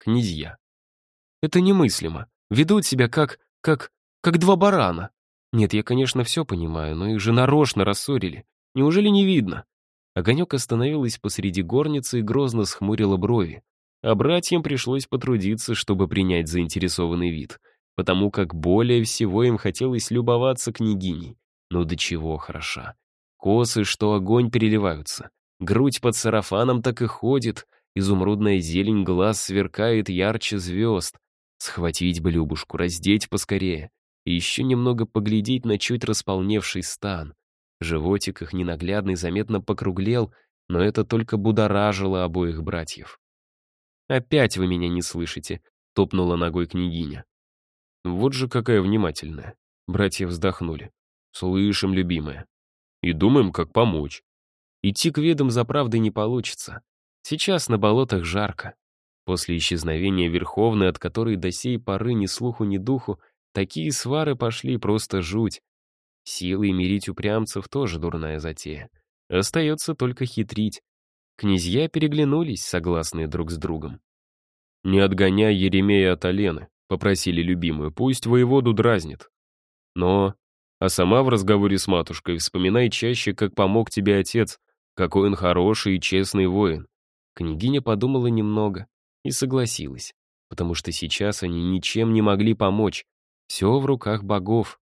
князья. Это немыслимо. Ведут себя как... как... как два барана. Нет, я, конечно, все понимаю, но их же нарочно рассорили. Неужели не видно? Огонек остановилась посреди горницы и грозно схмурила брови. А братьям пришлось потрудиться, чтобы принять заинтересованный вид, потому как более всего им хотелось любоваться княгиней. Ну до чего хороша. Косы, что огонь переливаются. Грудь под сарафаном так и ходит, изумрудная зелень глаз сверкает ярче звезд. Схватить бы Любушку, раздеть поскорее. И еще немного поглядеть на чуть располневший стан. Животик их ненаглядный заметно покруглел, но это только будоражило обоих братьев. «Опять вы меня не слышите», — топнула ногой княгиня. «Вот же какая внимательная». Братья вздохнули. «Слышим, любимая. И думаем, как помочь. Идти к ведам за правдой не получится. Сейчас на болотах жарко. После исчезновения Верховной, от которой до сей поры ни слуху, ни духу, такие свары пошли просто жуть. Силой мирить упрямцев тоже дурная затея. Остается только хитрить. Князья переглянулись, согласные друг с другом. «Не отгоняй Еремея от Алены», — попросили любимую, «пусть воеводу дразнит». Но... А сама в разговоре с матушкой вспоминай чаще, как помог тебе отец, какой он хороший и честный воин. Княгиня подумала немного и согласилась, потому что сейчас они ничем не могли помочь. Все в руках богов.